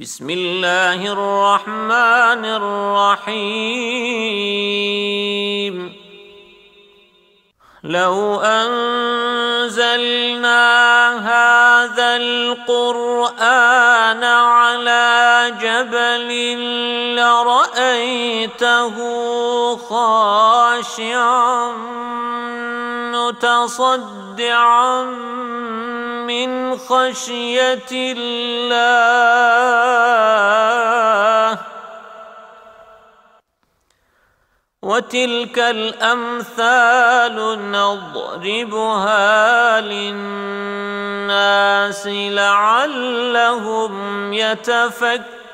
بسم الله الرحمن الرحيم. لو أنزلنا هذا القرآن على جبل لرأيته خاشعا متصدعا من خشية الله. وتلك الأمثال نضربها للناس لعلهم يتفكرون.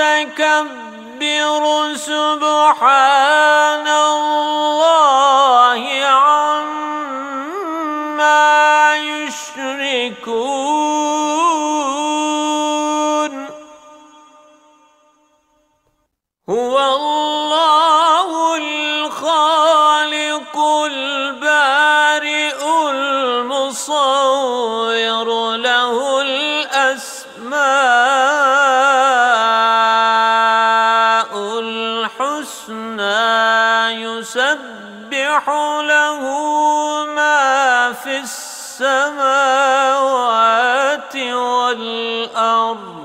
المتكبر سبحان الله عما يشركون. هو الله الخالق البارئ المصور. الحسنى يسبح له ما في السماوات والأرض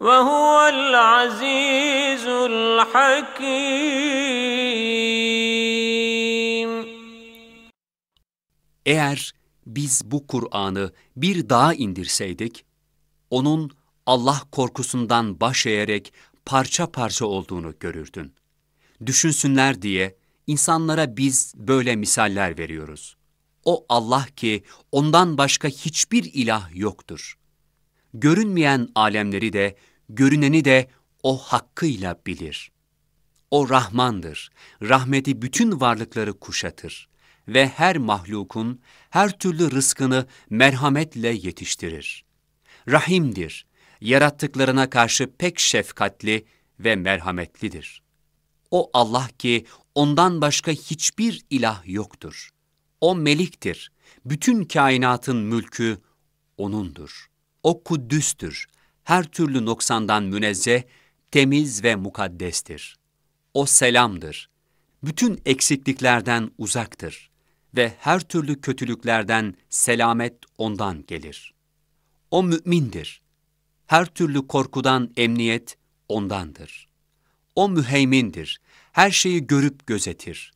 وهو العزيز الحكيم Eğer biz bu Kur'an'ı bir dağa indirseydik, onun Allah korkusundan baş eğerek parça parça olduğunu görürdün. Düşünsünler diye insanlara biz böyle misaller veriyoruz. O Allah ki ondan başka hiçbir ilah yoktur. Görünmeyen alemleri de, görüneni de o hakkıyla bilir. O Rahmandır, rahmeti bütün varlıkları kuşatır ve her mahlukun her türlü rızkını merhametle yetiştirir. Rahimdir, yarattıklarına karşı pek şefkatli ve merhametlidir. O Allah ki ondan başka hiçbir ilah yoktur. O meliktir, bütün kainatın mülkü O'nundur. O kuddüstür, her türlü noksandan münezzeh, temiz ve mukaddestir. O selamdır, bütün eksikliklerden uzaktır ve her türlü kötülüklerden selamet ondan gelir. O mümindir, her türlü korkudan emniyet ondandır. O müheymindir, her şeyi görüp gözetir.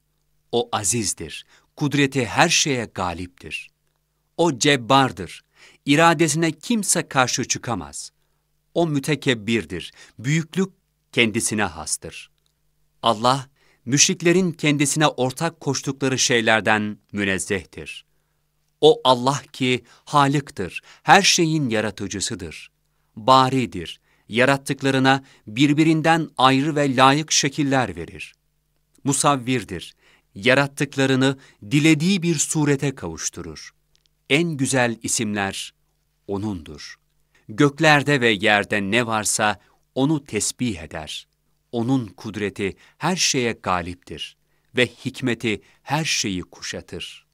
O azizdir, kudreti her şeye galiptir. O cebbardır, iradesine kimse karşı çıkamaz. O mütekebbirdir, büyüklük kendisine hastır. Allah, müşriklerin kendisine ortak koştukları şeylerden münezzehtir. O Allah ki Halık'tır, her şeyin yaratıcısıdır. Baridir, yarattıklarına birbirinden ayrı ve layık şekiller verir. Musavvirdir, yarattıklarını dilediği bir surete kavuşturur. En güzel isimler O'nundur. Göklerde ve yerde ne varsa O'nu tesbih eder. O'nun kudreti her şeye galiptir ve hikmeti her şeyi kuşatır.''